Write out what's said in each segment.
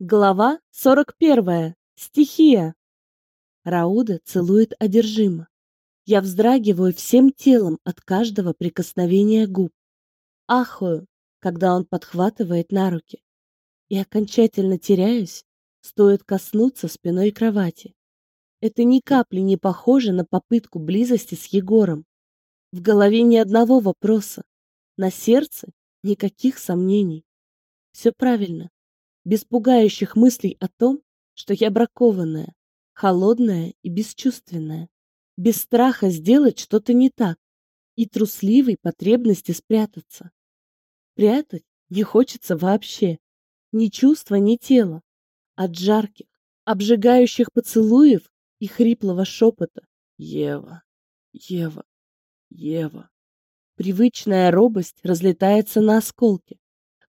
Глава 41. Стихия. Рауда целует одержимо. Я вздрагиваю всем телом от каждого прикосновения губ. Ахаю, когда он подхватывает на руки. И окончательно теряюсь, стоит коснуться спиной кровати. Это ни капли не похоже на попытку близости с Егором. В голове ни одного вопроса. На сердце никаких сомнений. Все правильно без пугающих мыслей о том, что я бракованная, холодная и бесчувственная, без страха сделать что-то не так и трусливой потребности спрятаться. Прятать не хочется вообще, ни чувства, ни тела, от жарких, обжигающих поцелуев и хриплого шепота «Ева, Ева, Ева». Привычная робость разлетается на осколки,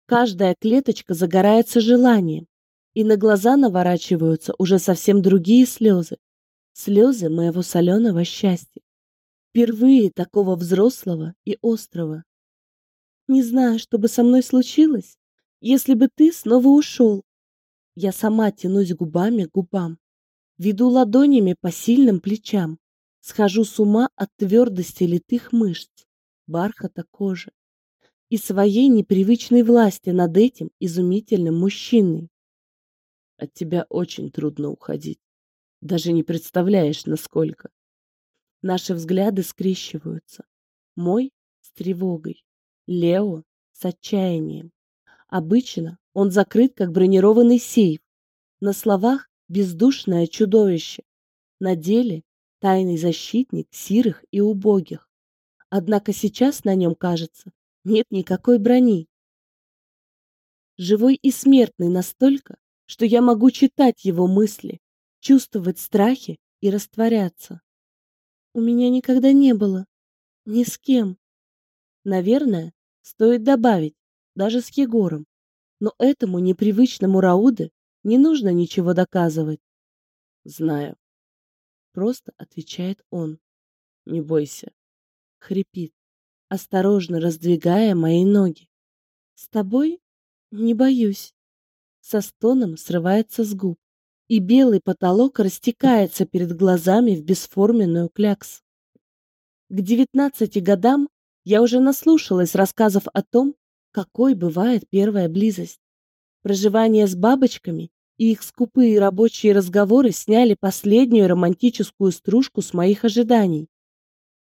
Каждая клеточка загорается желанием, и на глаза наворачиваются уже совсем другие слезы. Слезы моего соленого счастья. Впервые такого взрослого и острого. Не знаю, что бы со мной случилось, если бы ты снова ушел. Я сама тянусь губами к губам, веду ладонями по сильным плечам, схожу с ума от твердости литых мышц, бархата кожи и своей непривычной власти над этим изумительным мужчиной. От тебя очень трудно уходить. Даже не представляешь, насколько. Наши взгляды скрещиваются. Мой с тревогой, Лео с отчаянием. Обычно он закрыт, как бронированный сейф. На словах бездушное чудовище. На деле тайный защитник сирых и убогих. Однако сейчас на нем, кажется, нет никакой брони. Живой и смертный настолько, что я могу читать его мысли, чувствовать страхи и растворяться. У меня никогда не было. Ни с кем. Наверное, стоит добавить, даже с Егором. Но этому непривычному Рауде не нужно ничего доказывать. Знаю. Просто отвечает он. Не бойся. Хрипит осторожно раздвигая мои ноги. С тобой не боюсь. Со стоном срывается с губ, и белый потолок растекается перед глазами в бесформенную клякс. К девятнадцати годам я уже наслушалась рассказов о том, какой бывает первая близость. Проживание с бабочками и их скупые рабочие разговоры сняли последнюю романтическую стружку с моих ожиданий.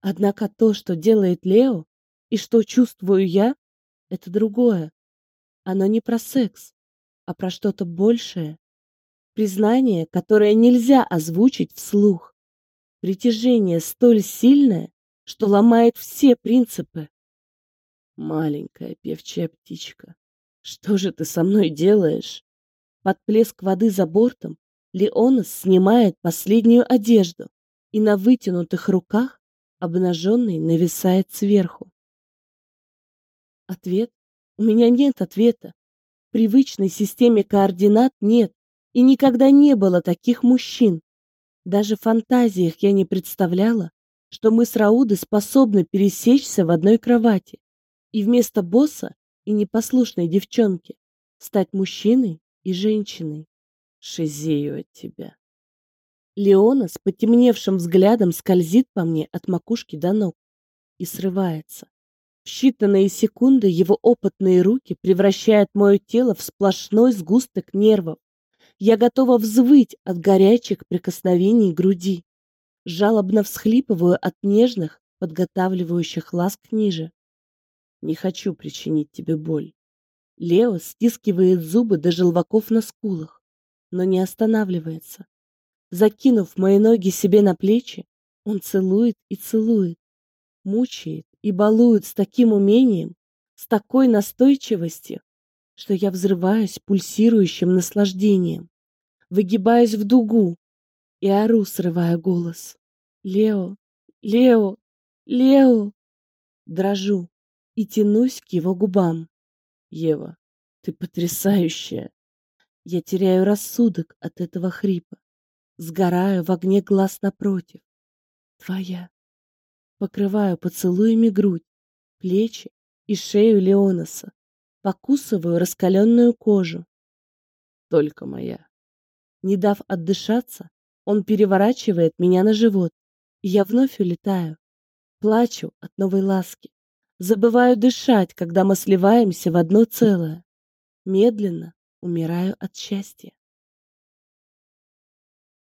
Однако то, что делает Лео, и что чувствую я, это другое. Оно не про секс, а про что-то большее. Признание, которое нельзя озвучить вслух. Притяжение столь сильное, что ломает все принципы. Маленькая певчая птичка, что же ты со мной делаешь? Под плеск воды за бортом Леонас снимает последнюю одежду и на вытянутых руках обнаженный нависает сверху. Ответ? У меня нет ответа. Привычной системе координат нет, и никогда не было таких мужчин. Даже в фантазиях я не представляла, что мы с Раудой способны пересечься в одной кровати и вместо босса и непослушной девчонки стать мужчиной и женщиной. Шизею от тебя. Леона с потемневшим взглядом скользит по мне от макушки до ног и срывается считанные секунды его опытные руки превращают мое тело в сплошной сгусток нервов. Я готова взвыть от горячих прикосновений груди. Жалобно всхлипываю от нежных, подготавливающих ласк ниже. Не хочу причинить тебе боль. Лео стискивает зубы до желваков на скулах, но не останавливается. Закинув мои ноги себе на плечи, он целует и целует, мучает и балуют с таким умением, с такой настойчивостью, что я взрываюсь пульсирующим наслаждением, выгибаюсь в дугу и ору, срывая голос. «Лео! Лео! Лео!» Дрожу и тянусь к его губам. «Ева, ты потрясающая!» Я теряю рассудок от этого хрипа. Сгораю в огне глаз напротив. Твоя, Покрываю поцелуями грудь, плечи и шею Леонаса. Покусываю раскаленную кожу. только моя. Не дав отдышаться, он переворачивает меня на живот, и я вновь улетаю. Плачу от новой ласки. Забываю дышать, когда мы сливаемся в одно целое. Медленно умираю от счастья.